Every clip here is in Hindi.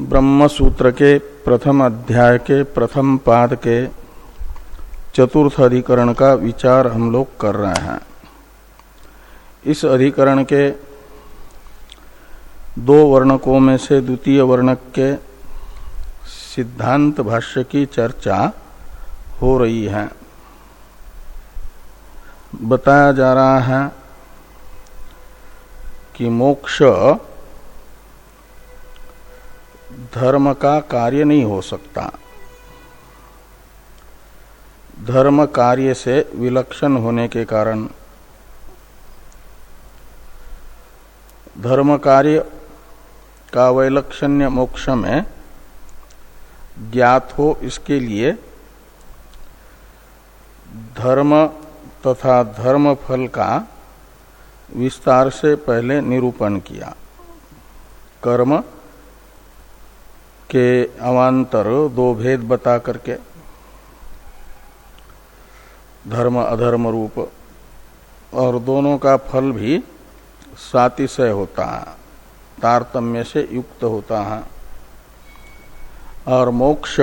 ब्रह्म सूत्र के प्रथम अध्याय के प्रथम पाद के चतुर्थ अधिकरण का विचार हम लोग कर रहे हैं। इस अधिकरण के दो वर्णकों में से द्वितीय वर्णक के सिद्धांत भाष्य की चर्चा हो रही है। बताया जा रहा है कि मोक्ष धर्म का कार्य नहीं हो सकता। धर्म कार्य से विलक्षण होने के कारण धर्म कार्य का वैलक्षण्य मोक्ष में ज्ञात हो इसके लिए धर्म तथा धर्म फल का विस्तार से पहले निरूपण किया। कर्म के अवान्तर दो भेद बता करके धर्म, अधर्म रूप और दोनों का फल भी सातिशय होता है, तारतम्य से युक्त होता है। और मोक्ष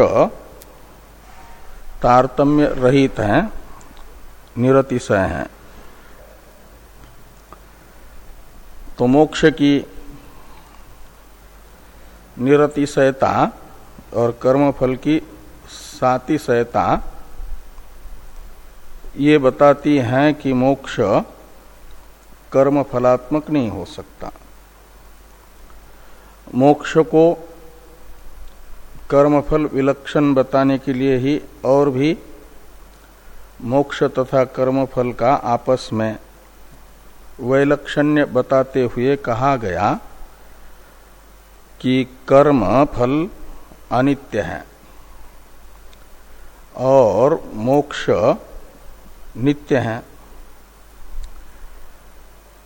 तारतम्य रहित है, निरतिशय है। तो मोक्ष की निरतिशयता और कर्मफल की सातिशयता ये बताती हैं कि मोक्ष कर्म फलात्मक नहीं हो सकता। मोक्ष को कर्मफल विलक्षण बताने के लिए ही और भी मोक्ष तथा कर्मफल का आपस में वैलक्षण्य बताते हुए कहा गया कि कर्म फल अनित्य है और मोक्ष नित्य है।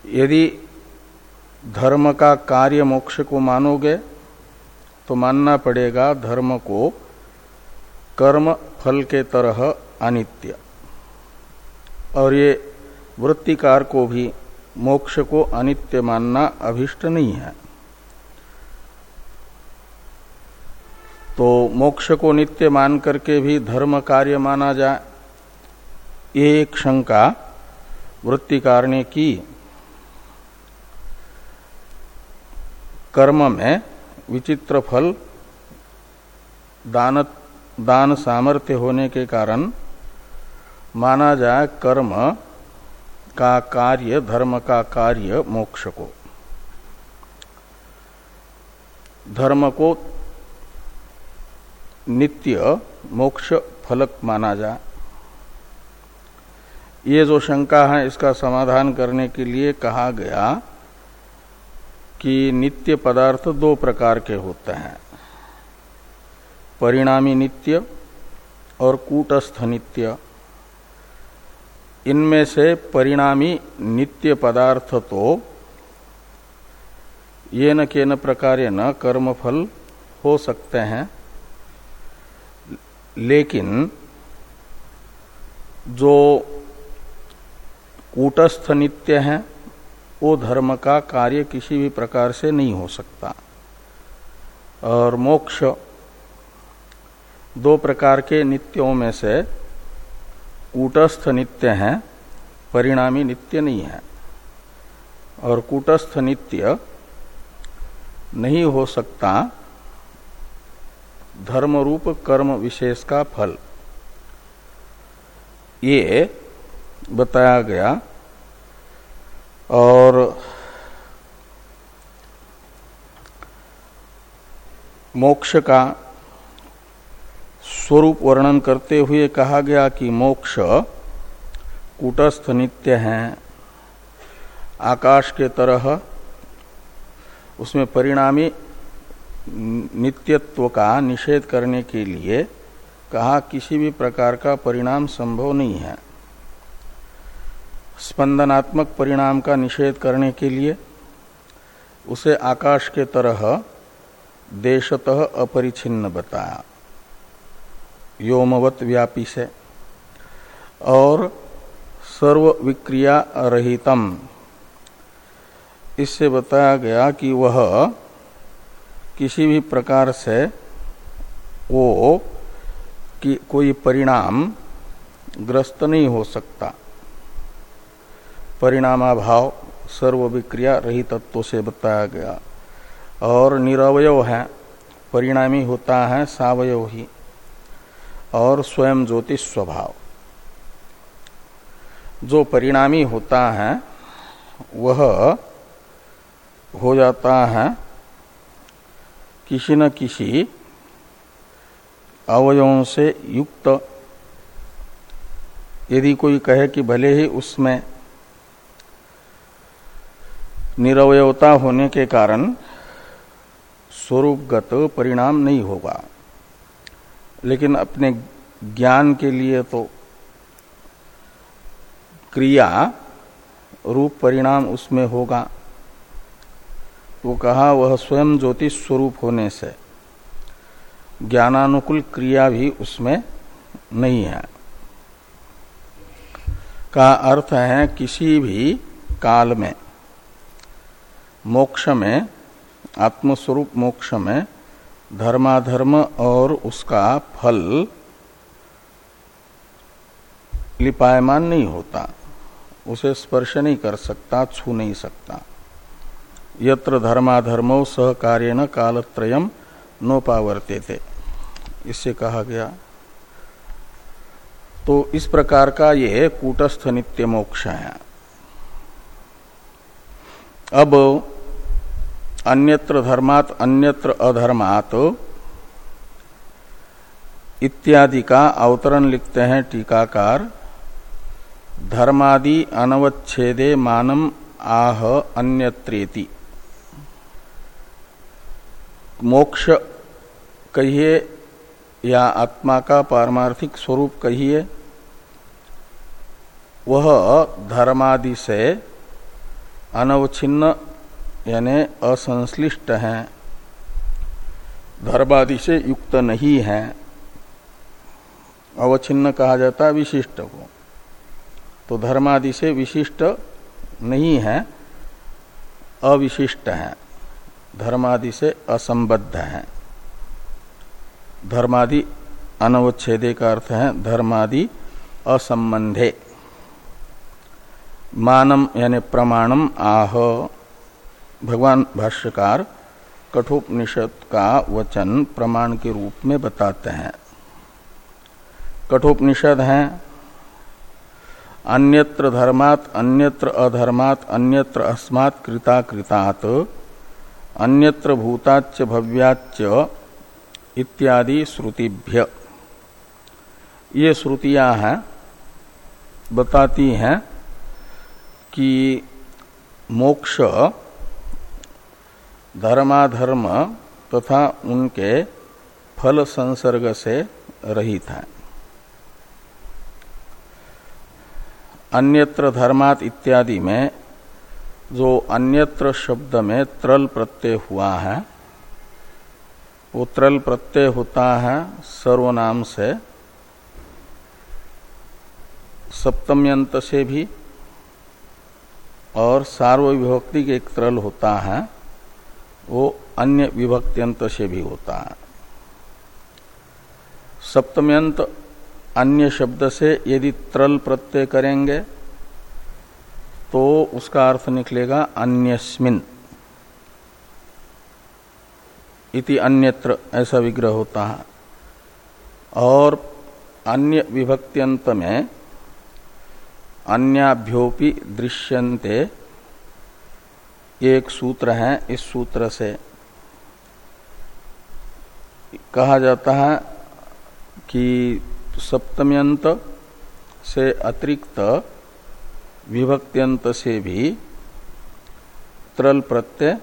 यदि धर्म का कार्य मोक्ष को मानोगे तो मानना पड़ेगा धर्म को कर्म फल के तरह अनित्य। और ये वृत्तिकार को भी मोक्ष को अनित्य मानना अभिष्ट नहीं है। तो मोक्ष को नित्य मान करके भी धर्म कार्य माना जाए। एक शंका वृत्तिकार ने की। कर्म में विचित्र फल, दान दान सामर्थ्य होने के कारण माना जाए कर्म का कार्य, धर्म का कार्य मोक्ष को। धर्म को नित्य मोक्ष फलक माना जाए ये जो शंका है, इसका समाधान करने के लिए कहा गया कि नित्य पदार्थ दो प्रकार के होते हैं। परिणामी नित्य और कूटस्थ नित्य। इनमें से परिणामी नित्य पदार्थ तो ये न के न प्रकार न कर्मफल हो सकते हैं। लेकिन जो कूटस्थ नित्य है, वो धर्म का कार्य किसी भी प्रकार से नहीं हो सकता। और मोक्ष दो प्रकार के नित्यों में से कूटस्थ नित्य है, परिणामी नित्य नहीं है। और कूटस्थ नित्य नहीं हो सकता धर्म रूप कर्म विशेष का फल। ये बताया गया। और मोक्ष का स्वरूप वर्णन करते हुए कहा गया कि मोक्ष कूटस्थ नित्य है। आकाश के तरह उसमें परिणामी नित्यत्व का निषेध करने के लिए कहा किसी भी प्रकार का परिणाम संभव नहीं है। स्पंदनात्मक परिणाम का निषेध करने के लिए उसे आकाश के तरह देशतः अपरिछिन्न बताया। योमवत व्यापी से। और सर्व विक्रिया रहितम। इससे बताया गया कि वह किसी भी प्रकार से वो कि कोई परिणाम ग्रस्त नहीं हो सकता। परिणामाभाव सर्व विक्रिया रही तत्व से बताया गया। और निरवय है, परिणामी होता है सावयव ही। और स्वयं ज्योतिष स्वभाव। जो परिणामी होता है, वह हो जाता है किसी न किसी अवयवों से युक्त। यदि कोई कहे कि भले ही उसमें निरवयता होने के कारण स्वरूपगत परिणाम नहीं होगा, लेकिन अपने ज्ञान के लिए तो क्रिया रूप परिणाम उसमें होगा। वो कहा, वह स्वयं ज्योतिष स्वरूप होने से ज्ञानानुकूल क्रिया भी उसमें नहीं है। का अर्थ है, किसी भी काल में, मोक्ष में, आत्मस्वरूप मोक्ष में, धर्माधर्म और उसका फल लिपायमान नहीं होता, उसे स्पर्श नहीं कर सकता, छू नहीं सकता। यत्र धर्माधर्मो सह कार्य न कालत्रयम थे इससे कहा गया तो इस प्रकार का ये कूटस्थ नित्य मोक्ष है। अब अन्यत्र धर्मात अन्यत्र अधर्मात इत्यादि का अवतरण लिखते हैं टीकाकार, धर्मादि अनवच्छेदे मानम आह अन्यत्रेति। मोक्ष कहिए या आत्मा का पारमार्थिक स्वरूप कहिए, वह धर्मादि से अनवच्छिन्न यानी असंश्लिष्ट हैं, धर्मादि से युक्त नहीं है। अवच्छिन्न कहा जाता है विशिष्ट को। तो धर्मादि से विशिष्ट नहीं है, अविशिष्ट है। धर्मादि से असंबद्ध है। धर्मादि अनवच्छेदे का अर्थ है धर्मादि असंबंधे। मानम यानी प्रमाणम आह। भगवान भाष्यकार कठोपनिषद का वचन प्रमाण के रूप में बताते हैं। कठोपनिषद है, अन्यत्र धर्मात अन्यत्र अधर्मात अन्यत्र अस्मात् कृता कृतात्। अन्यत्र भूताच भव्याच इत्यादि श्रुतिभ्य। ये श्रुतियाँ हैं, बताती हैं कि मोक्ष, धर्माधर्म तथा उनके फल संसर्ग से रहित है। अन्यत्र धर्मात इत्यादि में जो अन्यत्र शब्द में त्रल प्रत्यय हुआ है, वो त्रल प्रत्यय होता है सर्वनाम से, सप्तम्यंत से भी, और सार्वविभक्ति के एक त्रल होता है, वो अन्य विभक्त्यंत से भी होता है। सप्तम्यंत अन्य शब्द से यदि त्रल प्रत्यय करेंगे तो उसका अर्थ निकलेगा अन्यस्मिन। इति अन्यत्र ऐसा विग्रह होता है। और अन्य विभक्त्यंत में अन्याभ्योपि दृश्यन्ते। एक सूत्र है, इस सूत्र से कहा जाता है कि सप्तम्यंत से अतिरिक्त विभक्त्यंत से भी त्रल प्रत्यय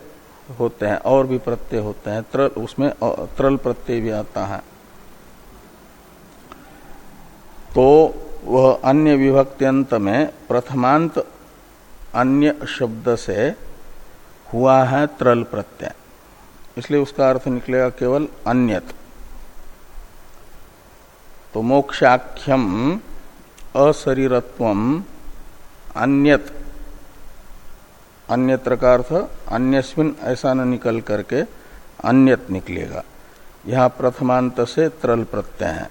होते हैं, और भी प्रत्यय होते हैं। त्रल, उसमें त्रल प्रत्यय भी आता है। तो वह अन्य विभक्त्यंत में प्रथमांत अन्य शब्द से हुआ है त्रल प्रत्यय। इसलिए उसका अर्थ निकलेगा केवल अन्यत। तो मोक्षाख्यम अशरीरत्व अन्यत, अन्यत्र का अर्थ, अन्यस्मिन ऐसा न निकल करके अन्यत निकलेगा। यह प्रथमांत से त्रल प्रत्यय है।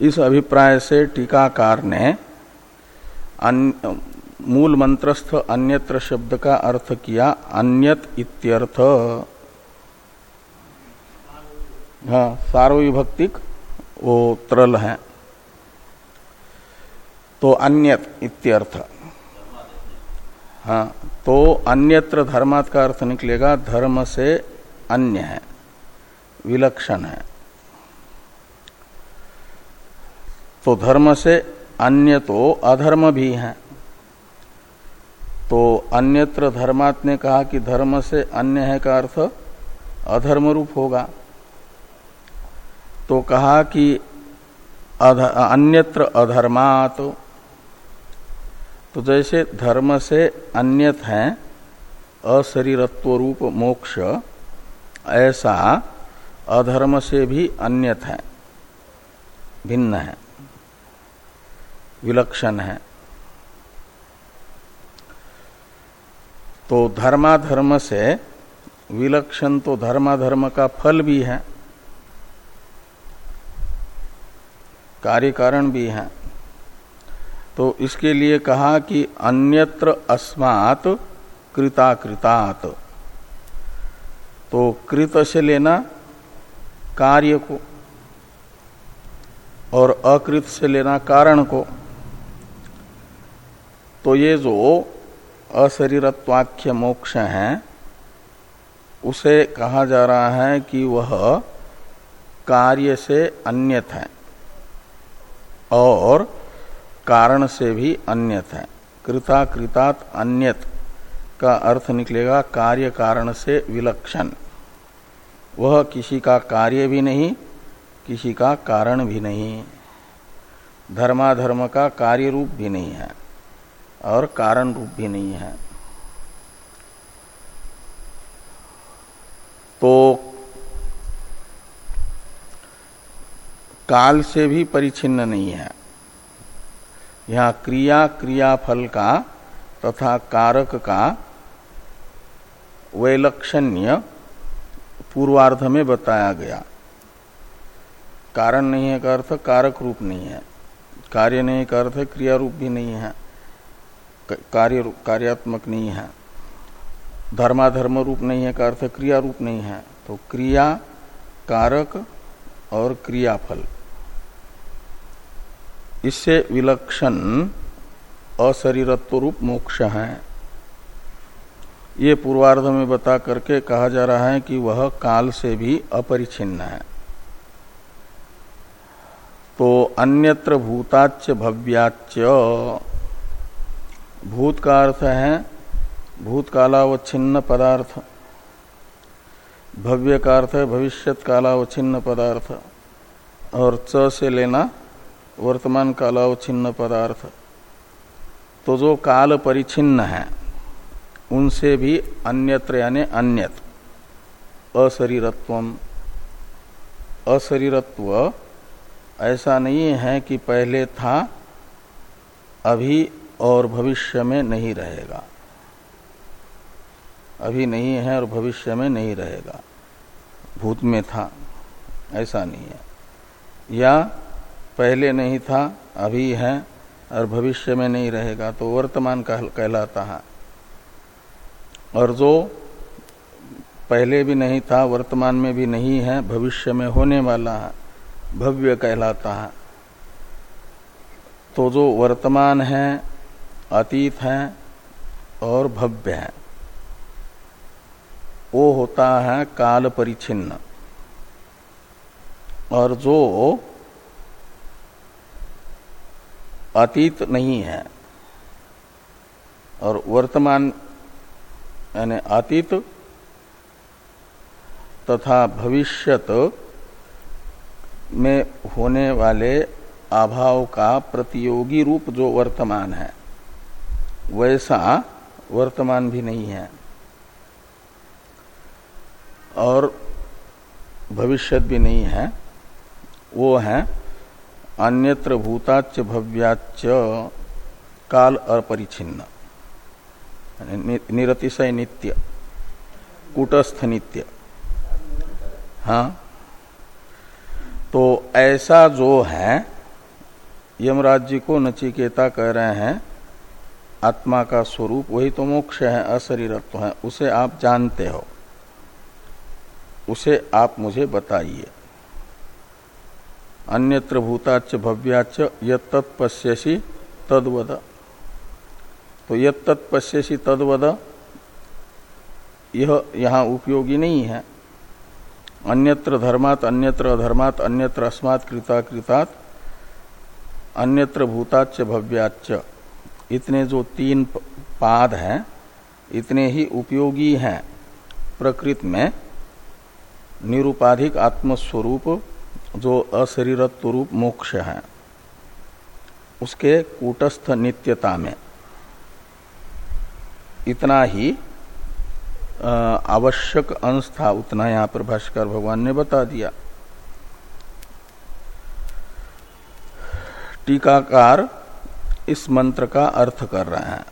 इस अभिप्राय से टीकाकार ने मूल मंत्रस्थ अन्यत्र शब्द का अर्थ किया अन्यत इत्यर्थ। हाँ सार्वविभक्तिक वो त्रल है। तो अन्यत इत्यर्थ। हाँ तो अन्यत्र धर्मात् का अर्थ निकलेगा, धर्म से अन्य है, विलक्षण है। तो धर्म से अन्य तो अधर्म भी है। तो अन्यत्र धर्मात् ने कहा कि धर्म से अन्य है का अर्थ अधर्म रूप होगा। तो कहा कि अन्यत्र अधर्मात् तो जैसे धर्म से अन्यत है अशरीरत्व रूप मोक्ष, ऐसा अधर्म से भी अन्यत है, भिन्न है, विलक्षण है। तो धर्माधर्म से विलक्षण तो धर्माधर्म का फल भी है, कार्य कारण भी है। तो इसके लिए कहा कि अन्यत्र अस्मात् कृताकृतात्। तो कृत से लेना कार्य को और अकृत से लेना कारण को। तो ये जो अशरीरत्वाख्य मोक्ष है, उसे कहा जा रहा है कि वह कार्य से अन्यत है और कारण से भी अन्यत है। कृता कृतात अन्यत का अर्थ निकलेगा कार्य कारण से विलक्षण। वह किसी का कार्य भी नहीं, किसी का कारण भी नहीं। धर्माधर्म का कार्य रूप भी नहीं है और कारण रूप भी नहीं है। तो काल से भी परिचिन्न नहीं है। यहाँ क्रिया, क्रियाफल का तथा कारक का वैलक्षण्य पूर्वार्ध में बताया गया। कारण नहीं है का अर्थ, कारक रूप नहीं है। कार्य नहीं का अर्थ क्रिया रूप भी नहीं है। कार्य कार्यात्मक नहीं है। धर्माधर्म रूप नहीं है का अर्थ, क्रिया रूप नहीं है। तो क्रिया, कारक और क्रियाफल। इससे विलक्षण अशरीरत्व रूप मोक्ष है। ये पूर्वार्ध में बता करके कहा जा रहा है कि वह काल से भी अपरिछिन्न है। तो अन्यत्र भूताच्य भव्याच्य भूत का अर्थ है भूतकालावच्छिन्न पदार्थ। भव्य का अर्थ है भविष्यत कालावच्छिन्न पदार्थ। और च से लेना वर्तमान कालावच्छिन्न पदार्थ। तो जो काल परिचिन्न है, उनसे भी अन्यत्र यानी अन्यत अशरीरत्व अशरीरत्व ऐसा नहीं है कि पहले था, अभी और भविष्य में नहीं रहेगा। अभी नहीं है और भविष्य में नहीं रहेगा। भूत में था, ऐसा नहीं है। या पहले नहीं था, अभी है और भविष्य में नहीं रहेगा तो वर्तमान कहलाता है। और जो पहले भी नहीं था, वर्तमान में भी नहीं है, भविष्य में होने वाला है, भव्य कहलाता है। तो जो वर्तमान है, अतीत है और भव्य है, वो होता है काल परिचिन्न और जो अतीत नहीं है। और वर्तमान, यानी अतीत तथा भविष्यत में होने वाले अभाव का प्रतियोगी रूप जो वर्तमान है, वैसा वर्तमान भी नहीं है। और भविष्यत भी नहीं है, वो है अन्यत्र भूताच भव्याच काल अपरिचिन्न निरतिशय नित्य, कूटस्थ नित्य। हाँ? तो ऐसा जो है यमराज जी को नचिकेता कह रहे हैं, आत्मा का स्वरूप, वही तो मोक्ष है, अशरीरत्व है, उसे आप जानते हो। उसे आप मुझे बताइए। अन्यत्र भूताच भव्याच यत्पश्यसी तदवद। तो यत्पश्यसी तदवद, यह यहाँ उपयोगी नहीं है। अन्यत्र धर्मात अन्यत्र अधर्मात अन्यत्र अस्मात् कृता कृतात् अन्यत्र भूताच भव्याच इतने जो तीन पाद हैं, इतने ही उपयोगी हैं। प्रकृत में निरुपाधिक आत्मस्वरूप जो अशरीरत्व रूप मोक्ष है, उसके कूटस्थ नित्यता में इतना ही आवश्यक अंश था, उतना यहाँ पर भाष्कर भगवान ने बता दिया। टीकाकार इस मंत्र का अर्थ कर रहे हैं।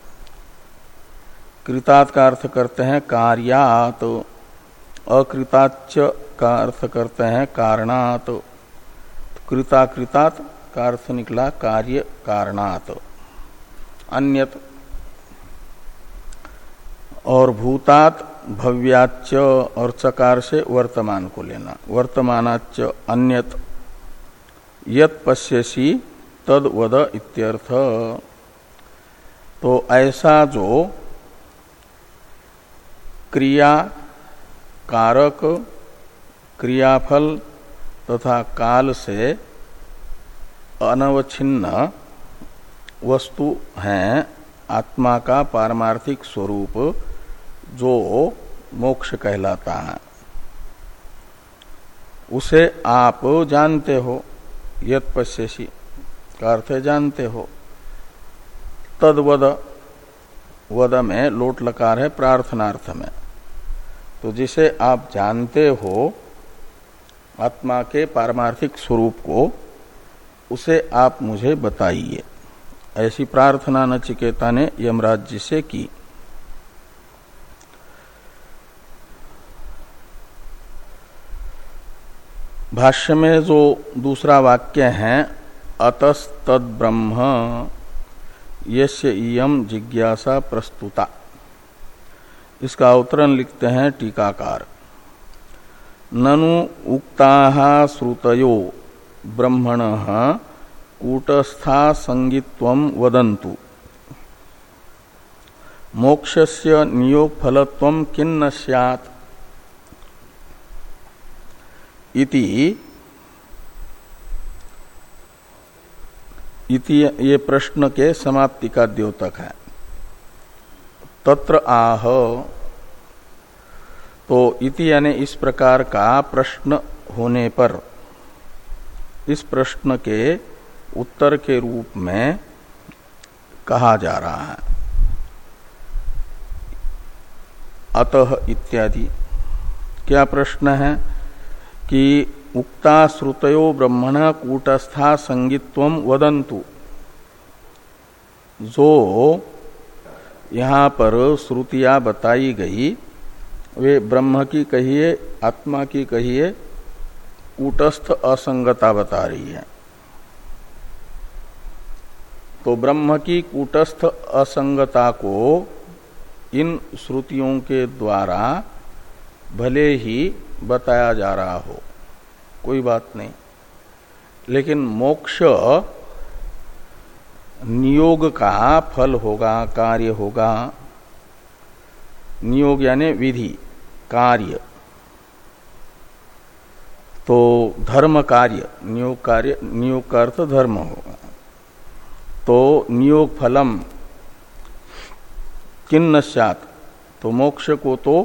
कृतात् का अर्थ करते हैं कार्यात अकृताच का अर्थ करते हैं कारणात। कृताकृतात् का अर्थ निकला कार्य कारणात। अन्यत और भूतात भव्याच और चकार से वर्तमान को लेना। वर्तमानाच अन्यत यत पश्यसी तद वद इत्यर्थ। तो ऐसा जो क्रिया कारक, क्रियाफल तथा काल से अनवच्छिन्न वस्तु हैं आत्मा का पारमार्थिक स्वरूप, जो मोक्ष कहलाता है। उसे आप जानते हो यत पश्यसी का अर्थ जानते हो। तद वद वद में लोट लकार है प्रार्थनार्थ में। तो जिसे आप जानते हो आत्मा के पारमार्थिक स्वरूप को, उसे आप मुझे बताइए। ऐसी प्रार्थना नचिकेता ने यमराज जी से की। भाष्य में जो दूसरा वाक्य है अतस्तद ब्रह्म यस्य जिज्ञासा प्रस्तुता। इसका अवतरण लिखते हैं टीकाकार। ननु उक्ता श्रुतयो, ब्रह्मण कूटस्था संगित्व वदंतु मोक्षस्य नियोग फलत्व किन्न इति इति ये प्रश्न के समाप्ति का द्योतक। है तत्र आह। तो इति यानी इस प्रकार का प्रश्न होने पर, इस प्रश्न के उत्तर के रूप में कहा जा रहा है। अतः इत्यादि। क्या प्रश्न है कि उक्ता श्रुतयो ब्रह्मण कूटस्था संगित्व वदंतु जो यहाँ पर श्रुतियाँ बताई गई वे ब्रह्म की कहिए, आत्मा की कहिए, कूटस्थ असंगता बता रही है। तो ब्रह्म की कूटस्थ असंगता को इन श्रुतियों के द्वारा भले ही बताया जा रहा हो, कोई बात नहीं। लेकिन मोक्ष नियोग का फल होगा, कार्य होगा। नियोग यानी विधि। कार्य। तो धर्म कार्य, नियोग कार्य, नियोग का अर्थ धर्म होगा तो नियोग फलम किन्न सात तो मोक्ष को तो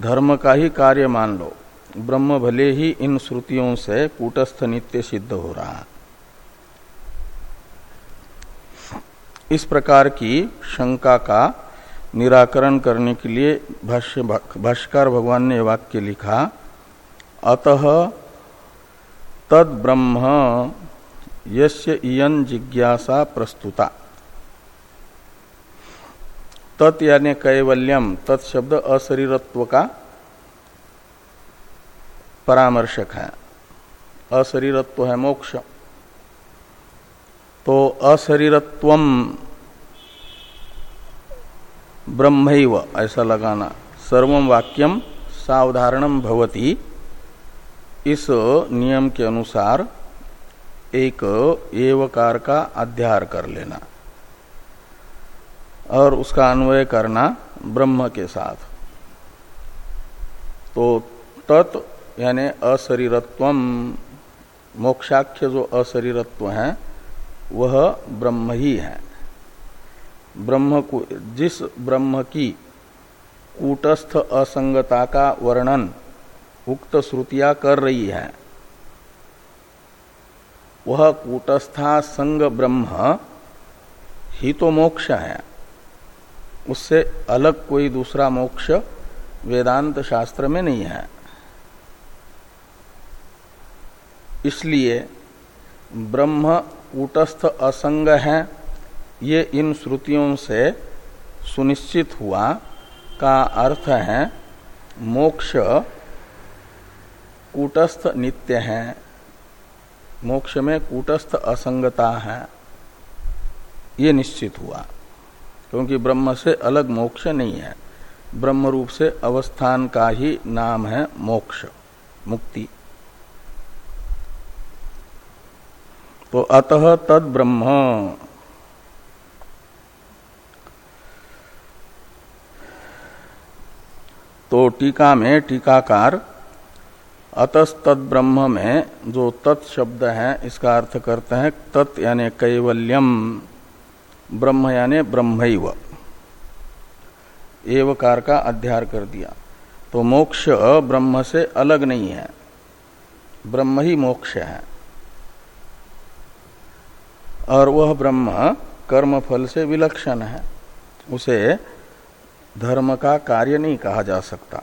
धर्म का ही कार्य मान लो। ब्रह्म भले ही इन श्रुतियों से कूटस्थ नित्य सिद्ध हो रहा इस प्रकार की शंका का निराकरण करने के लिए भाष्य भाष्कर भगवान ने वाक्य लिखा, अतः तद ब्रह्म यस्य इयन जिज्ञासा प्रस्तुता। तत् यानी कैवल्यम तत्शब्द अशरीरत्व का परामर्शक है। अशरीरत्व है मोक्ष। तो अशरीरत्व ब्रह्म ऐसा लगाना। सर्व वाक्यम सावधारणम भवती। इस नियम के अनुसार एक एवकार का अध्यार कर लेना और उसका अन्वय करना ब्रह्म के साथ। तो तत् यानी अशरीरत्व, मोक्षाख्य जो अशरीरत्व है, वह ब्रह्म ही है। ब्रह्म को जिस ब्रह्म की कूटस्थ असंगता का वर्णन उक्त श्रुतियाँ कर रही है, वह कूटस्था संग ब्रह्म ही तो मोक्ष है। उससे अलग कोई दूसरा मोक्ष वेदांत शास्त्र में नहीं है। इसलिए ब्रह्म कूटस्थ असंग है ये इन श्रुतियों से सुनिश्चित हुआ का अर्थ है, मोक्ष कूटस्थ नित्य है। मोक्ष में कूटस्थ असंगता है। ये निश्चित हुआ, क्योंकि ब्रह्म से अलग मोक्ष नहीं है। ब्रह्म रूप से अवस्थान का ही नाम है मोक्ष, मुक्ति। तो अतः तद ब्रह्म तो टीका में टीकाकार अतस्तद ब्रह्म में जो तत् शब्द है, इसका अर्थ करते हैं तत् यानी कैवल्यम, ब्रह्म यानी ब्रह्म एवकार का अध्यार कर दिया। तो मोक्ष ब्रह्म से अलग नहीं है। ब्रह्म ही मोक्ष है। और वह ब्रह्म कर्म फल से विलक्षण है। उसे धर्म का कार्य नहीं कहा जा सकता।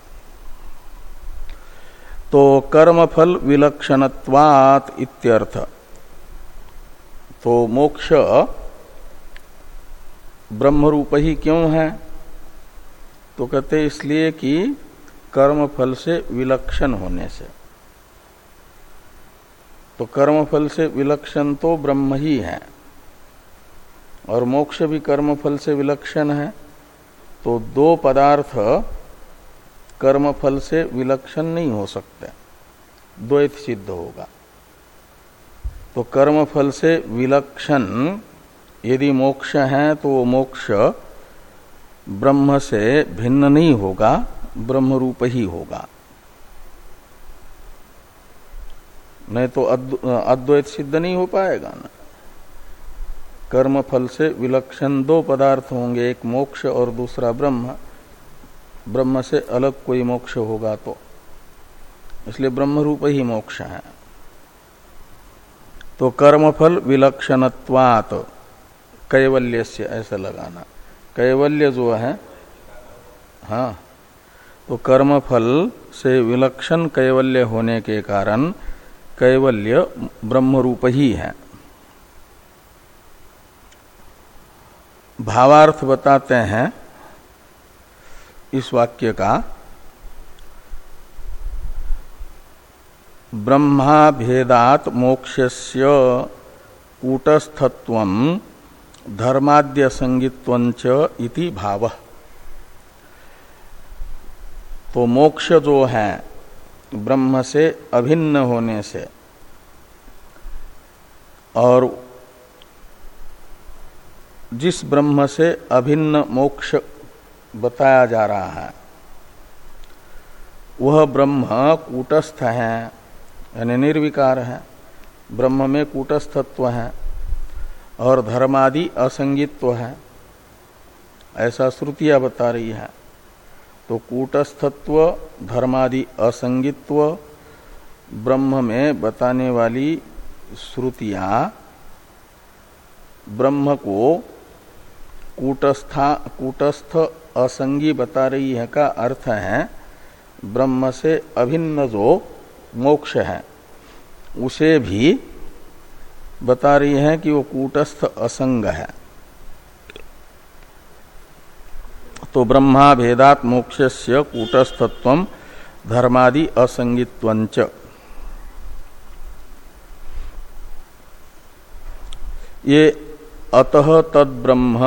तो कर्मफल विलक्षणत्वात इत्यर्थ। तो मोक्ष ब्रह्म रूप ही क्यों है? तो कहते इसलिए कि कर्म फल से विलक्षण होने से। तो कर्म फल से विलक्षण तो ब्रह्म ही है। और मोक्ष भी कर्म फल से विलक्षण है। तो दो पदार्थ कर्म फल से विलक्षण नहीं हो सकते। द्वैत सिद्ध होगा। तो कर्म फल से विलक्षण यदि मोक्ष है तो वो मोक्ष ब्रह्म से भिन्न नहीं होगा ब्रह्म रूप ही होगा। नहीं तो अद्वैत सिद्ध नहीं हो पाएगा ना। कर्म फल से विलक्षण दो पदार्थ होंगे, एक मोक्ष और दूसरा ब्रह्म। ब्रह्म से अलग कोई मोक्ष होगा तो। इसलिए ब्रह्म रूप ही मोक्ष है। तो कर्मफल विलक्षणत्वात कैवल्य से ऐसा लगाना। कैवल्य जो है हाँ तो कर्मफल से विलक्षण कैवल्य होने के कारण कैवल्य ब्रह्म रूप ही है। भावार्थ बताते हैं इस वाक्य का। ब्रह्मा भेदात मोक्षस्य कूटस्थत्व धर्माद्य संगित्वंच इति भाव। तो मोक्ष जो है, ब्रह्म से अभिन्न होने से और जिस ब्रह्म से अभिन्न मोक्ष बताया जा रहा है, वह ब्रह्म कूटस्थ है, यानी निर्विकार है। ब्रह्म में कूटस्थत्व है और धर्मादि असंगित्व है। ऐसा श्रुतियाँ बता रही है। तो कूटस्थत्व, धर्मादि असंगित्व, ब्रह्म में बताने वाली श्रुतियाँ ब्रह्म को कूटस्था, कूटस्थ असंगी बता रही है का अर्थ है, ब्रह्म से अभिन्न जो मोक्ष है, उसे भी बता रही है कि वो कूटस्थ असंग है। तो ब्रह्मा भेदात मोक्ष से कूटस्थत्व धर्मादि असंगित्वंच ये अतः तद ब्रह्म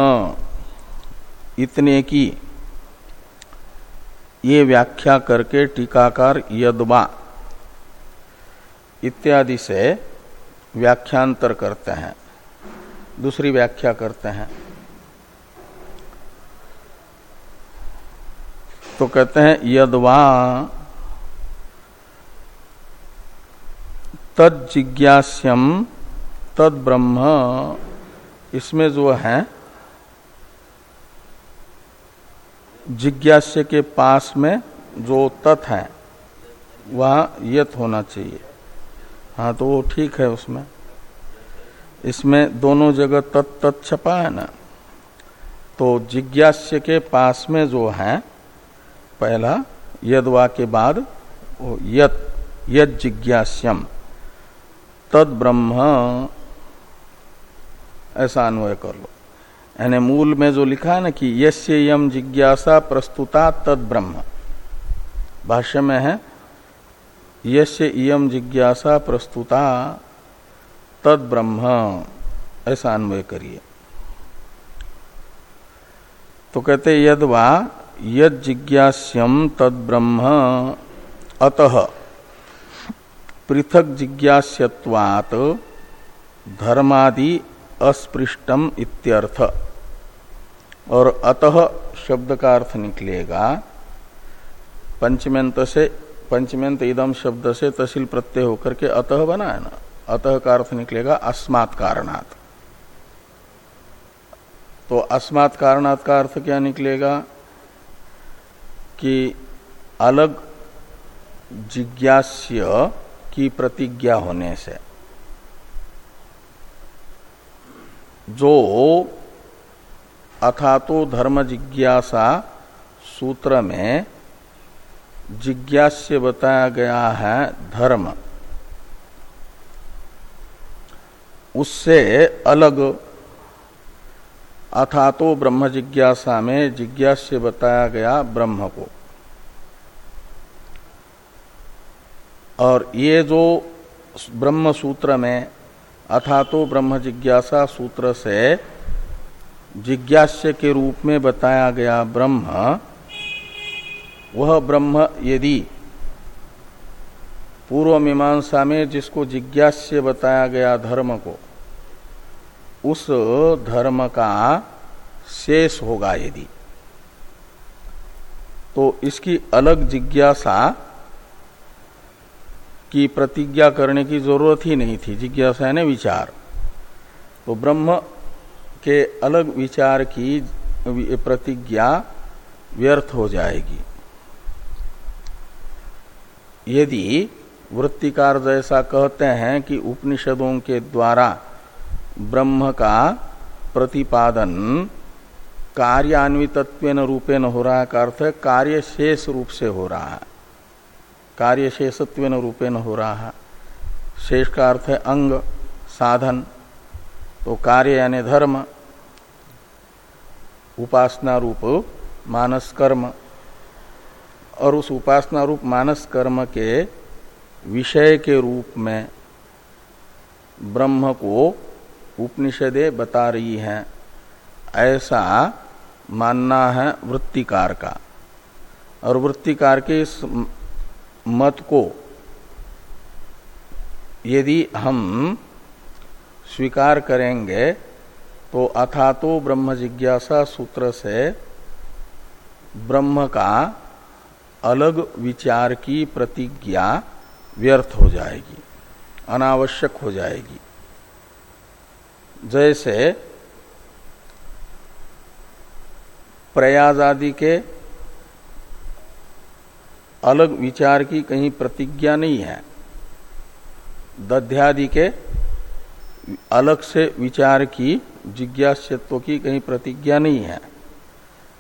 इतने की ये व्याख्या करके टीकाकार यदवा इत्यादि से व्याख्यांतर करते हैं। दूसरी व्याख्या करते हैं। तो कहते हैं यदवा तद जिज्ञास्यम तद ब्रह्म इसमें जो है, जिज्ञास्य के पास में जो तत् है, वह यत होना चाहिए। हाँ तो वो ठीक है उसमें। इसमें दोनों जगह तत् तत् छपा है ना। तो जिज्ञास्य के पास में जो है, पहला यदवा के बाद यत, यद जिज्ञास्यम, तद ब्रह्म। ऐसा अन्वय कर लो। यानी मूल में जो लिखा है ना कि यस्य यम जिज्ञासा प्रस्तुता तद ब्रह्म। भाष्य में है, यस्य इयम जिज्ञासा प्रस्तुता तद ब्रह्म। ऐसा अन्वय करिए। तो कहते यदवा यद जिज्ञास्यम तद ब्रह्म, अतः पृथक जिज्ञास्यवात धर्मादि अस्पृष्टम इत्यर्थ। और अतः शब्द का अर्थ निकलेगा। पंचमेंत से पंचमेंत इदम शब्द से तहसील प्रत्यय होकर के अतः बना है ना। अतः का अर्थ निकलेगा अस्मात् कारणात। तो अस्मात् कारणात का अर्थ क्या निकलेगा? कि अलग जिज्ञास्य की प्रतिज्ञा होने से। जो अथा तो धर्म जिज्ञासा सूत्र में जिज्ञास्य बताया गया है धर्म। उससे अलग अथा तो ब्रह्म जिज्ञासा में जिज्ञास्य बताया गया ब्रह्म को। और ये जो ब्रह्म सूत्र में अथा तो ब्रह्म जिज्ञासा सूत्र से जिज्ञास्य के रूप में बताया गया ब्रह्म, वह ब्रह्म यदि पूर्व मीमांसा में जिसको जिज्ञास्य बताया गया धर्म को, उस धर्म का शेष होगा यदि। तो इसकी अलग जिज्ञासा की प्रतिज्ञा करने की ज़रूरत ही नहीं थी। जिज्ञासा ने विचार। तो ब्रह्म के अलग विचार की प्रतिज्ञा व्यर्थ हो जाएगी। यदि वृत्तिकार जैसा कहते हैं कि उपनिषदों के द्वारा ब्रह्म का प्रतिपादन कार्यान्वित रूपेण हो रहा है, का अर्थ कार्य शेष रूप से हो रहा है। कार्य शेषत्व रूपेण हो रहा है। शेष का अर्थ है अंग, साधन तो कार्य यानी धर्म, उपासना रूप, मानस कर्म। और उस उपासना रूप, मानस कर्म के विषय के रूप में ब्रह्म को उपनिषदे बता रही हैं। ऐसा मानना है वृत्तिकार का। और वृत्तिकार के इस मत को। यदि हम स्वीकार करेंगे तो अथा तो ब्रह्म जिज्ञासा सूत्र से ब्रह्म का अलग विचार की प्रतिज्ञा व्यर्थ हो जाएगी, अनावश्यक हो जाएगी। जैसे प्रयाज आदि के अलग विचार की कहीं प्रतिज्ञा नहीं है। दध्यादि के अलग से विचार की जिज्ञास्यत्व की कहीं प्रतिज्ञा नहीं है।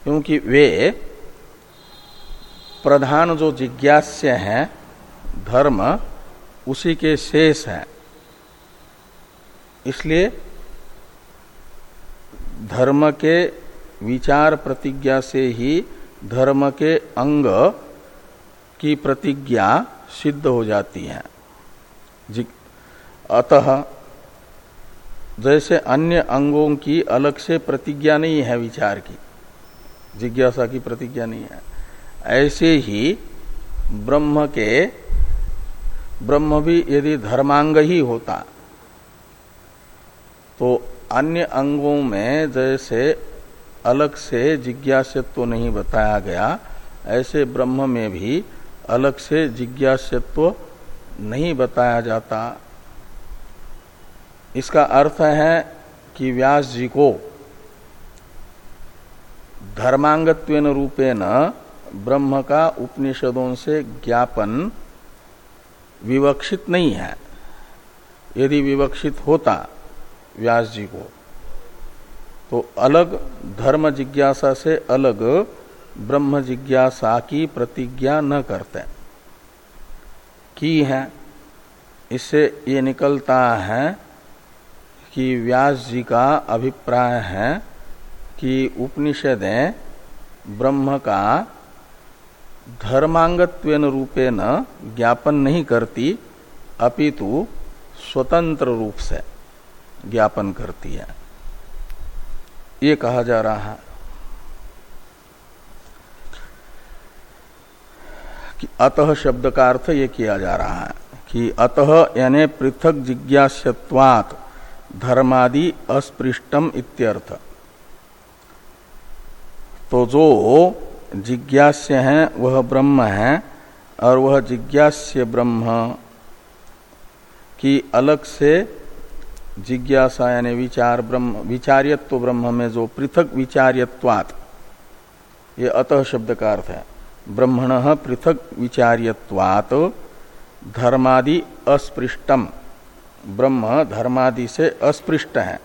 क्योंकि वे प्रधान जो जिज्ञास्य हैं, धर्म, उसी के शेष हैं। इसलिए धर्म के विचार प्रतिज्ञा से ही धर्म के अंग की प्रतिज्ञा सिद्ध हो जाती है। अतः जैसे अन्य अंगों की अलग से प्रतिज्ञा नहीं है विचार की, जिज्ञासा की प्रतिज्ञा नहीं है, ऐसे ही ब्रह्म के, ब्रह्म भी यदि धर्मांग ही होता तो अन्य अंगों में जैसे अलग से जिज्ञासत्व नहीं बताया गया, ऐसे ब्रह्म में भी अलग से जिज्ञासत्व नहीं बताया जाता। इसका अर्थ है कि व्यास जी को धर्मांगत्वेन रूपेण ब्रह्म का उपनिषदों से ज्ञापन विवक्षित नहीं है। यदि विवक्षित होता व्यास जी को तो अलग धर्म जिज्ञासा से अलग ब्रह्म जिज्ञासा की प्रतिज्ञा न करते। की है? इससे ये निकलता है कि व्यास जी का अभिप्राय है कि उपनिषदें ब्रह्म का धर्मांगत्वेन रूपेण ज्ञापन नहीं करती, अपितु स्वतंत्र रूप से ज्ञापन करती है। ये कहा जा रहा है। कि अतः शब्द का अर्थ ये किया जा रहा है कि अतः यानी पृथक जिज्ञास्यवात धर्मादि अस्पृष्टम इत्यर्थ। तो जो जिज्ञास्य है, वह ब्रह्म है और वह जिज्ञास्य ब्रह्म की अलग से जिज्ञासा यानी विचार ब्रह्म, विचार्यत्व ब्रह्म में जो पृथक विचार्यवात ये अतः शब्द का अर्थ है। ब्रह्मण पृथक विचार्यवात धर्मादि अस्पृष्टम। ब्रह्म धर्मादि से अस्पृष्ट है।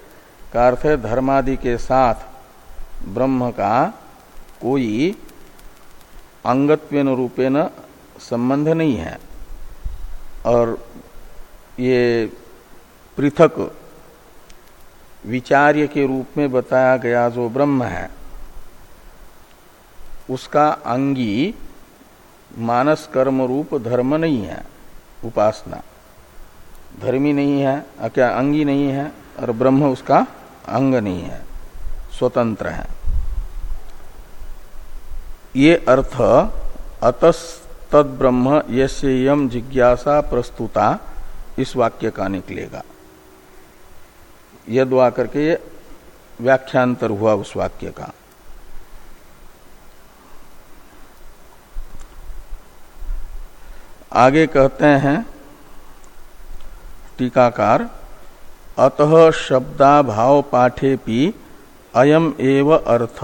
का अर्थ है धर्मादि के साथ ब्रह्म का कोई अंगत्वेन रूपेण संबंध नहीं है। और ये पृथक विचार्य के रूप में बताया गया जो ब्रह्म है उसका अंगी मानस कर्म रूप धर्म नहीं है, उपासना। धर्मी नहीं है क्या अंगी नहीं है, और ब्रह्म उसका अंग नहीं है, स्वतंत्र है। ये अर्थ अतस्तद ब्रह्म यम जिज्ञासा प्रस्तुता इस वाक्य का निकलेगा। यद करके व्याख्यांतर हुआ उस वाक्य का। आगे कहते हैं, टीकाकार, अतः शब्दा भाव पाठे पी अयम एव अर्थ।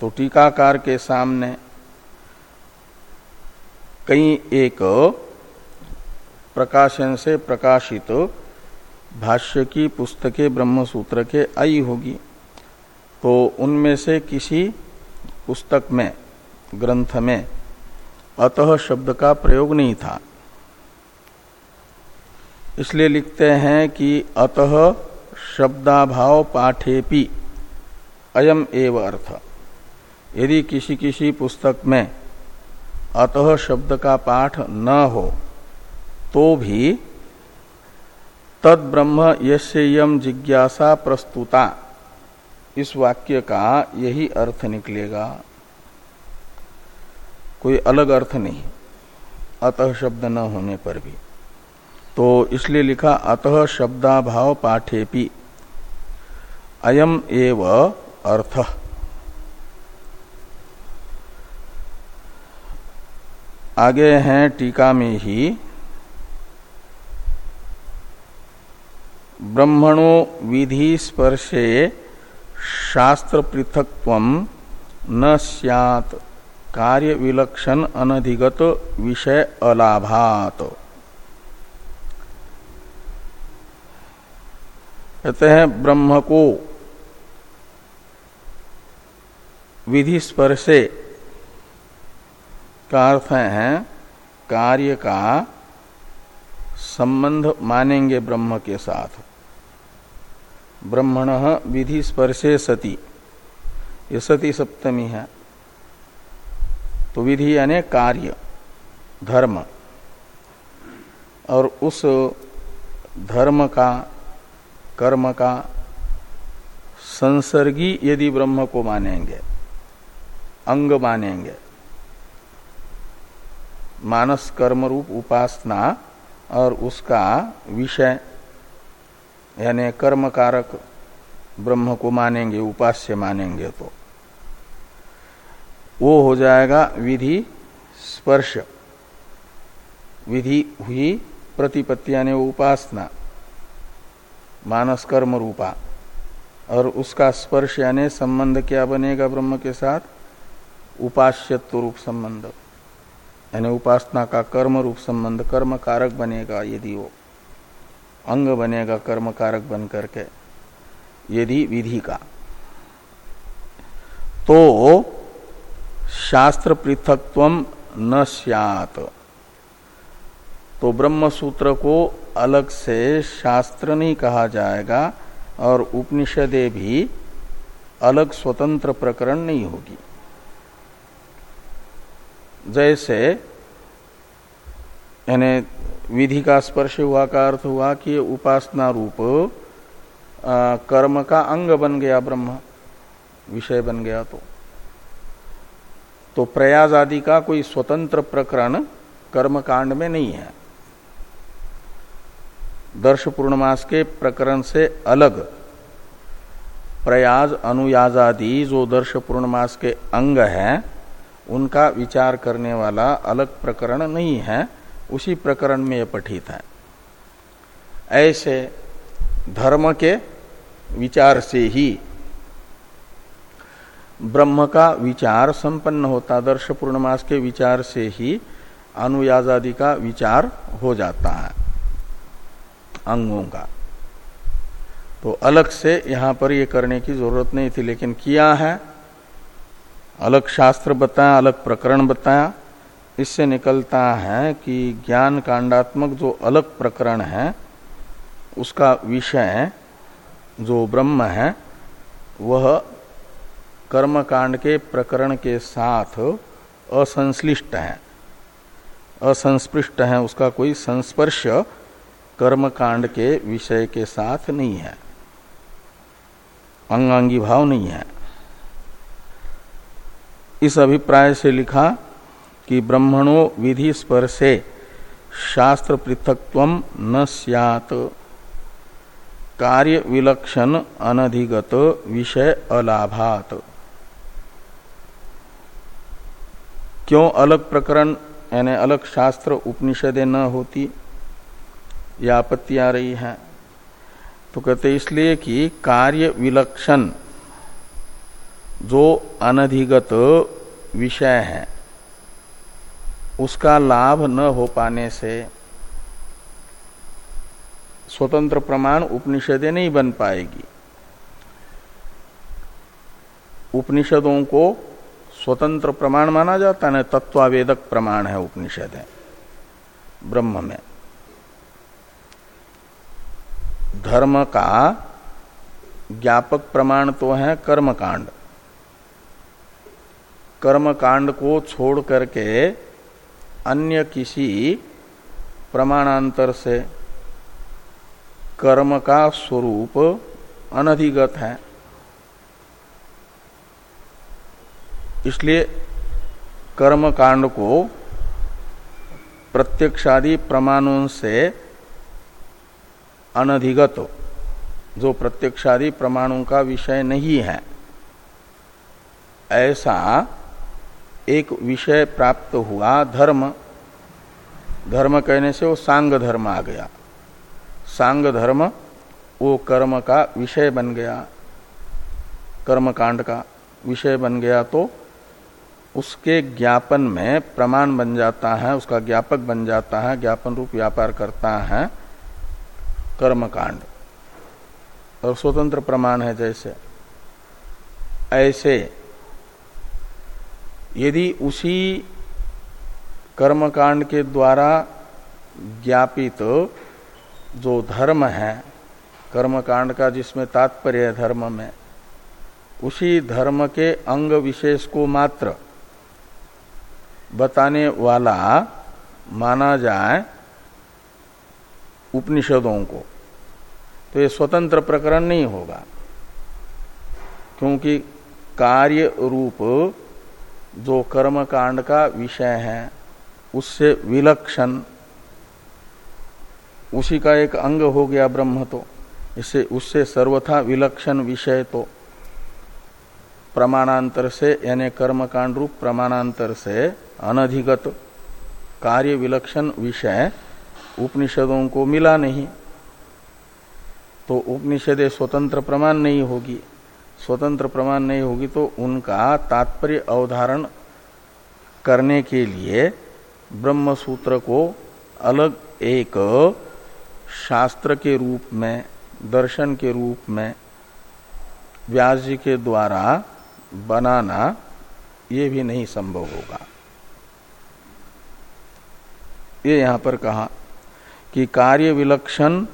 तो टीकाकार के सामने कई एक प्रकाशन से प्रकाशित तो भाष्य की पुस्तकें ब्रह्म सूत्र के आई होगी। तो उनमें से किसी पुस्तक में, ग्रंथ में अतः शब्द का प्रयोग नहीं था। इसलिए लिखते हैं कि अतः शब्दाभाव पाठेपि अयम एव अर्थ। यदि किसी किसी पुस्तक में अतः शब्द का पाठ न हो तो भी तद ब्रह्म यम जिज्ञासा प्रस्तुता। इस वाक्य का यही अर्थ निकलेगा। कोई अलग अर्थ नहीं। अतः शब्द न होने पर भी। तो इसलिए लिखा, अतः शब्दाभाव पाठेपि। अयम एव अर्थ। आगे हैं टीका में ही। ब्रह्मणो विधि स्पर्शे शास्त्र पृथक्व न सैत कार्य विलक्षण अनधिगत विषय अलाभात। कहते हैं, ब्रह्म को विधि स्पर्शे का अर्थ है, कार्य का संबंध मानेंगे ब्रह्म के साथ। ब्रह्मण विधि स्पर्शे सती। ये सती सप्तमी है। तो विधि यानी कार्य, धर्म। और उस धर्म का, कर्म का संसर्गी यदि ब्रह्म को मानेंगे, अंग मानेंगे, मानस कर्म रूप उपासना और उसका विषय यानी कर्म कारक ब्रह्म को मानेंगे, उपास्य मानेंगे तो। वो हो जाएगा विधि स्पर्श। विधि हुई प्रतिपत्ति यानी उपासना मानस कर्म रूपा। और उसका स्पर्श यानी संबंध क्या बनेगा ब्रह्म के साथ? उपास्यत्व रूप संबंध। यानी उपासना का कर्म रूप संबंध कर्म कारक बनेगा यदि वो। अंग बनेगा कर्म कारक बन करके, यदि विधि का। तो शास्त्र पृथकत्व न सियात। तो ब्रह्म सूत्र को अलग से शास्त्र नहीं कहा जाएगा और उपनिषदे भी अलग स्वतंत्र प्रकरण नहीं होगी। जैसे यानी विधि का स्पर्श हुआ का अर्थ हुआ कि उपासना रूप आ, कर्म का अंग बन गया ब्रह्म विषय बन गया तो। तो प्रयाज आदि का कोई स्वतंत्र प्रकरण कर्म कांड में नहीं है। दर्श पूर्णमास के प्रकरण से अलग। प्रयाज अनुयाज आदि जो दर्श पूर्णमास के अंग हैं, उनका विचार करने वाला अलग प्रकरण नहीं है, उसी प्रकरण में यह पठित है। ऐसे धर्म के विचार से ही ब्रह्म का विचार संपन्न होता दर्श पूर्णमास के विचार से ही अनुयाजादि का विचार हो जाता है, अंगों का। तो अलग से यहाँ पर यह करने की ज़रूरत नहीं थी, लेकिन किया है। अलग शास्त्र बताया, अलग प्रकरण बताया। इससे निकलता है कि ज्ञान कांडात्मक जो अलग प्रकरण है, उसका विषय जो ब्रह्म है, वह कर्म कांड के प्रकरण के साथ असंश्लिष्ट है। असंस्पृष्ट है, उसका कोई संस्पर्श कर्म कांड के विषय के साथ नहीं है। अंगांगी भाव नहीं है। इस अभिप्राय से लिखा कि ब्रह्मणो विधि स्पर से शास्त्र पृथकत्व न सियात। कार्य विलक्षण अनधिगत विषय अलाभात। क्यों अलग प्रकरण, यानी अलग शास्त्र उपनिषदे न होती यह आपत्ति आ रही है। तो कहते इसलिए कि कार्य विलक्षण जो अनधिगत विषय है, उसका लाभ न हो पाने से स्वतंत्र प्रमाण उपनिषदे नहीं बन पाएगी। उपनिषदों को स्वतंत्र प्रमाण माना जाता है तत्वावेदक प्रमाण है उपनिषद है, ब्रह्म में। धर्म का ज्ञापक प्रमाण तो है कर्मकांड। कर्म कांड को छोड़ करके अन्य किसी प्रमाणांतर से कर्म का स्वरूप अनधिगत है। इसलिए कर्म कांड को प्रत्यक्षादि प्रमाणों से अनधिगत, जो प्रत्यक्षादि प्रमाणों का विषय नहीं है, ऐसा एक विषय प्राप्त हुआ धर्म। धर्म कहने से वो सांग धर्म आ गया। सांग धर्म वो कर्म का विषय बन गया। कर्म कांड का विषय बन गया तो उसके ज्ञापन में प्रमाण बन जाता है, उसका ज्ञापक बन जाता है, ज्ञापन रूप व्यापार करता है कर्म कांड और स्वतंत्र प्रमाण है जैसे। ऐसे, यदि उसी कर्मकांड के द्वारा ज्ञापित तो जो धर्म है, कर्मकांड का जिसमें तात्पर्य है धर्म में, उसी धर्म के अंग विशेष को मात्र बताने वाला माना जाए उपनिषदों को। तो ये स्वतंत्र प्रकरण नहीं होगा, क्योंकि कार्य रूप जो कर्म कांड का विषय है, उससे विलक्षण, उसी का एक अंग हो गया ब्रह्म तो इससे, उससे सर्वथा विलक्षण विषय तो। प्रमाणांतर से, यानी कर्मकांड रूप प्रमाणांतर से अनधिगत कार्य विलक्षण विषय उपनिषदों को मिला नहीं। तो उपनिषदे स्वतंत्र प्रमाण नहीं होगी। स्वतंत्र प्रमाण नहीं होगी तो उनका तात्पर्य अवधारण करने के लिए ब्रह्म सूत्र को अलग एक शास्त्र के रूप में, दर्शन के रूप में, व्यास जी के द्वारा बनाना ये भी नहीं संभव होगा। ये यहाँ पर कहा कि कार्य विलक्षण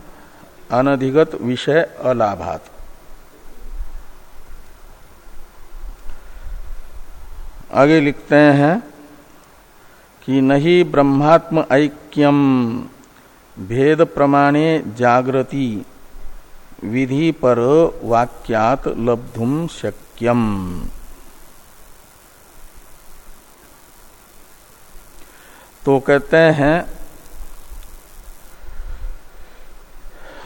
अनधिगत विषय अलाभात। आगे लिखते हैं कि नहीं ब्रह्मात्म ऐक्यम भेद प्रमाणे जागृति विधि पर वाक्यात लब्धुम शक्यम। तो कहते हैं,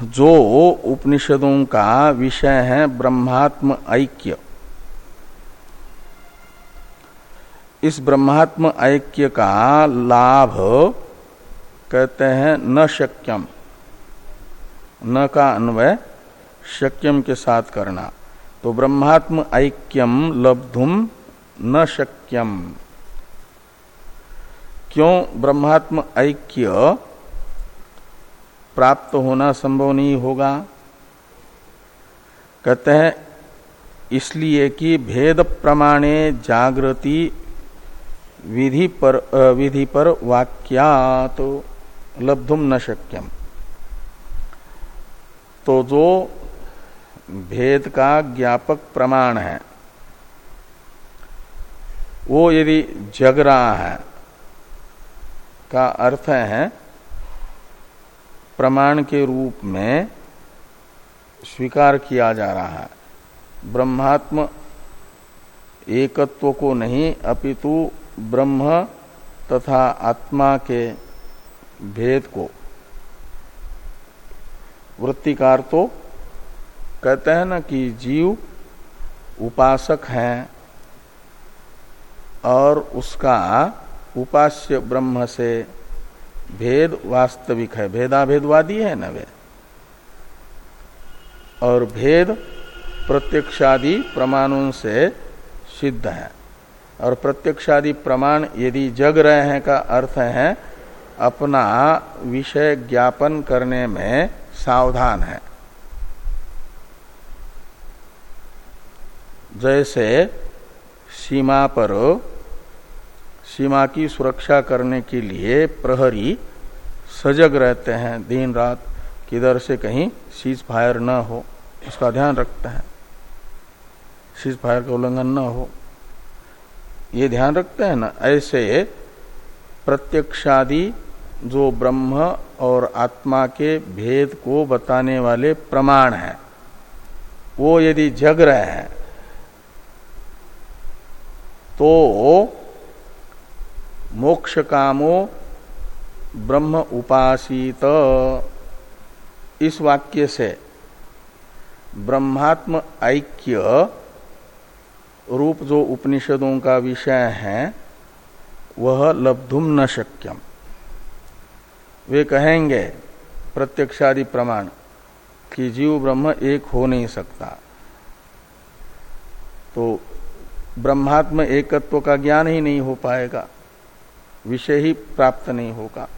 जो उपनिषदों का विषय है ब्रह्मात्म ऐक्य। इस ब्रह्मात्म ऐक्य का लाभ कहते हैं न शक्यम, न का अन्वय शक्यम के साथ करना। तो ब्रह्मात्म ऐक्यम लब्धुम न शक्यम। क्यों ब्रह्मात्म ऐक्य प्राप्त होना संभव नहीं होगा? कहते हैं, इसलिए कि भेद प्रमाणे जागृति विधि पर विधि पर वाक्यात तो लब्धुम न शक्यम। तो जो भेद का ज्ञापक प्रमाण है, वो यदि जग रहा है का अर्थ है, प्रमाण के रूप में स्वीकार किया जा रहा है। ब्रह्मात्म एकत्व को नहीं, अपितु ब्रह्म तथा आत्मा के भेद को। वृत्तिकार तो कहते हैं ना कि जीव उपासक है और उसका उपास्य ब्रह्म से भेद वास्तविक है। भेदाभेदवादी है न वे? और भेद प्रत्यक्षादि प्रमाणों से सिद्ध है। और प्रत्यक्षादि प्रमाण यदि जग रहे हैं का अर्थ है, अपना विषय ज्ञापन करने में सावधान है। जैसे सीमा पर सीमा की सुरक्षा करने के लिए प्रहरी सजग रहते हैं, दिन रात किधर से कहीं सीज फायर न हो, उसका ध्यान रखते हैं। सीज फायर का उल्लंघन न हो। ये ध्यान रखते हैं ना, ऐसे प्रत्यक्षादि जो ब्रह्म और आत्मा के भेद को बताने वाले प्रमाण हैं, वो यदि जग रहे हैं तो मोक्ष कामो ब्रह्म उपासित। इस वाक्य से ब्रह्मात्म ऐक्य रूप जो उपनिषदों का विषय है, वह लब्धुम न शक्यम। वे कहेंगे, प्रत्यक्षादि प्रमाण, कि जीव ब्रह्म एक हो नहीं सकता। तो ब्रह्मात्म एकत्व का ज्ञान ही नहीं हो पाएगा। विषय ही प्राप्त नहीं होगा।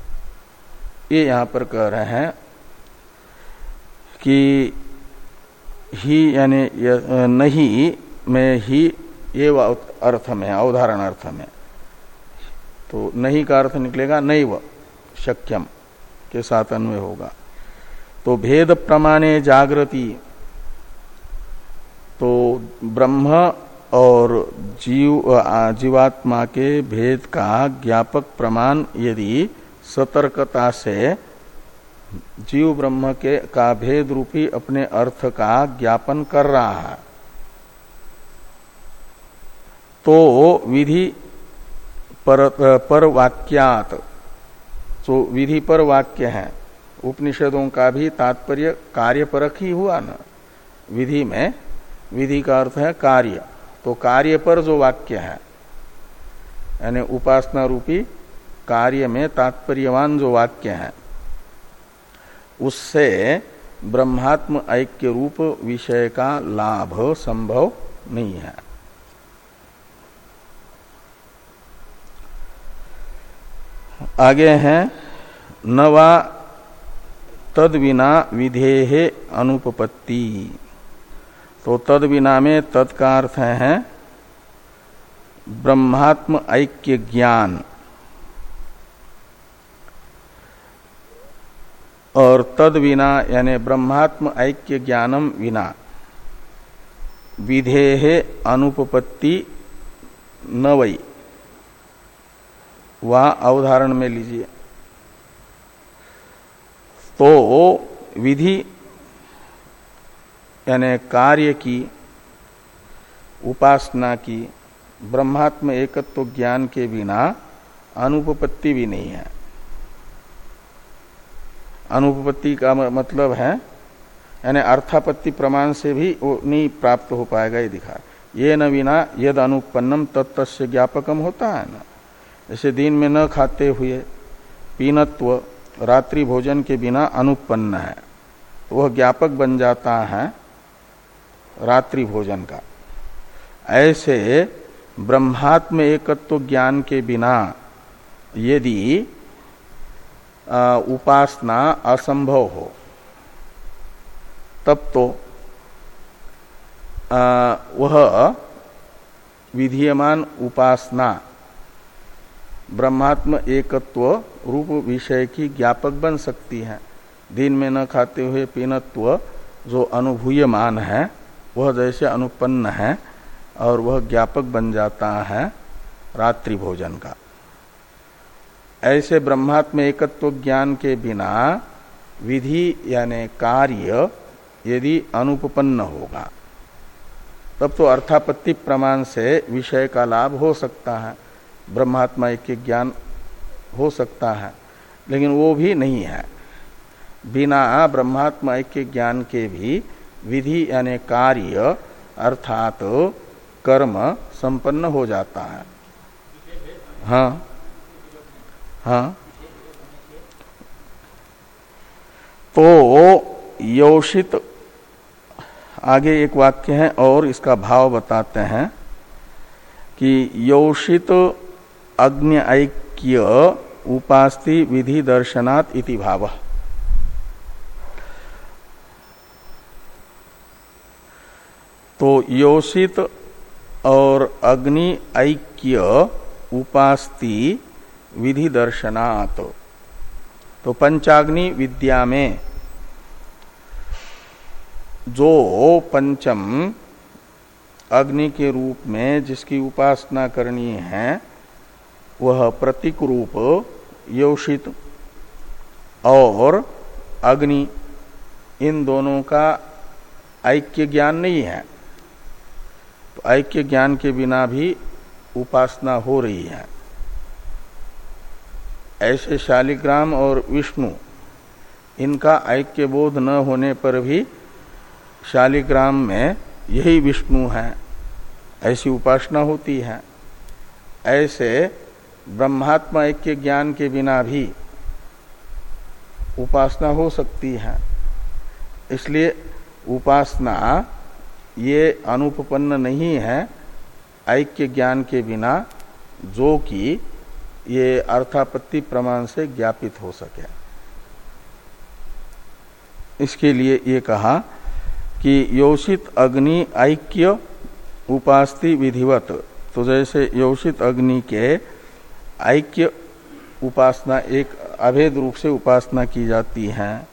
ये यहाँ पर कह रहे हैं कि ही यानी नहीं, में ही, ये अर्थ में, अवधारण अर्थ में। तो नहीं का अर्थ निकलेगा, नहीं व, शक्यम के साथ अन्वय होगा। तो भेद प्रमाणे जागृति तो ब्रह्म और जीव जीवात्मा के भेद का ज्ञापक प्रमाण यदि सतर्कता से जीव ब्रह्म के का भेद रूपी अपने अर्थ का ज्ञापन कर रहा है तो विधि पर, पर वाक्यात तो विधि पर वाक्य है। उपनिषदों का भी तात्पर्य कार्य परक ही हुआ ना। विधि में विधि का अर्थ है कार्य। तो कार्य पर जो वाक्य है, यानी उपासना रूपी कार्य में तात्पर्यवान जो वाक्य है, उससे ब्रह्मात्म ऐक्य रूप विषय का लाभ संभव नहीं है। आगे हैं नवा तद बिना विधेय अनुपपत्ति। तो तद बिना में तत्का अर्थ है। ब्रह्मात्म ऐक्य ज्ञान। और तद बिना यानी ब्रह्मात्म ऐक्य ज्ञानम विना। विधेय अनुपपत्ति न वही वह अवधारण में लीजिए। तो विधि यानी कार्य की, उपासना की, ब्रह्मात्म एकत्व ज्ञान के बिना अनुपपत्ति भी नहीं है। अनुपपत्ति का मतलब है, यानी अर्थापत्ति प्रमाण से भी वो नहीं प्राप्त हो पाएगा, ये दिखा। ये न बिना यद अनुपन्नम तत्त ज्ञापकम होता है ना। जैसे दिन में न खाते हुए पीनत्व, रात्रि भोजन के बिना अनुपन्न है तो वह ज्ञापक बन जाता है रात्रि भोजन का। ऐसे ब्रह्मात्म एकत्व ज्ञान के बिना यदि उपासना असंभव हो तब तो आ, वह विधीयमान उपासना ब्रह्मात्म एकत्व रूप विषय की ज्ञापक बन सकती है। दिन में न खाते हुए पीनत्व जो अनुभूयमान है वह जैसे अनुपन्न है और वह ज्ञापक बन जाता है रात्रि भोजन का। ऐसे ब्रह्मात्म एकत्व ज्ञान के बिना विधि यानी कार्य यदि अनुपन्न होगा, तब तो अर्थापत्ति प्रमाण से विषय का लाभ हो सकता है, ब्रह्मात्मा एक ज्ञान हो सकता है, लेकिन वो भी नहीं है। बिना ब्रह्मात्मा ऐक्य ज्ञान के भी विधि यानी कार्य अर्थात कर्म संपन्न हो जाता है। हाँ। हाँ। तो योषित आगे एक वाक्य है और इसका भाव बताते हैं कि योषित अग्नि ऐक्य उपास्ति विधि दर्शनात् इति भाव। तो योषित और अग्नि ऐक्य उपास्ति विधि दर्शनात्। तो पंचाग्नि विद्या में जो पंचम अग्नि के रूप में जिसकी उपासना करनी है, वह प्रतीक रूप योषित और अग्नि, इन दोनों का ऐक्य ज्ञान नहीं है। ऐक्य ज्ञान के बिना भी उपासना हो रही है। ऐसे शालिग्राम और विष्णु, इनका ऐक्य बोध न होने पर भी शालिग्राम में यही विष्णु है। ऐसी उपासना होती है। ऐसे ब्रह्मात्मा ऐक्य ज्ञान के बिना भी उपासना हो सकती है। इसलिए उपासना ये अनुपन्न नहीं है, ऐक्य ज्ञान के बिना, जो कि ये अर्थापत्ति प्रमाण से ज्ञापित हो सके। इसके लिए ये कहा कि योषित अग्नि ऐक्य उपास्ति विधिवत। तो जैसे योषित अग्नि के ऐक्य उपासना, एक अभेद रूप से उपासना की जाती है,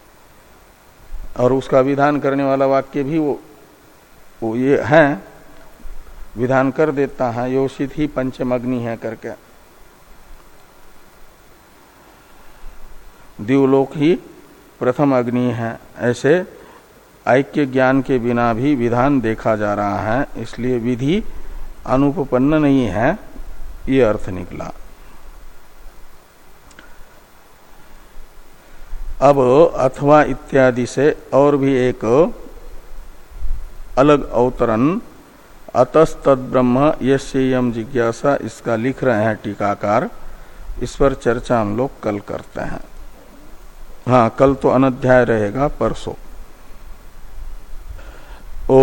और उसका विधान करने वाला वाक्य भी वो वो ये है, विधान कर देता है योषित ही पंचमग्नि है करके। दिवलोक ही प्रथम अग्नि है। ऐसे ऐक्य ज्ञान के बिना भी विधान देखा जा रहा है, इसलिए विधि अनुपन्न नहीं है, ये अर्थ निकला। अब अथवा इत्यादि से और भी एक अलग अवतरण अतस्तद ब्रह्म यम जिज्ञासा, इसका लिख रहे हैं टीकाकार। इस पर चर्चा हम लोग कल करते हैं। हाँ कल तो अनध्याय रहेगा, परसों। ओ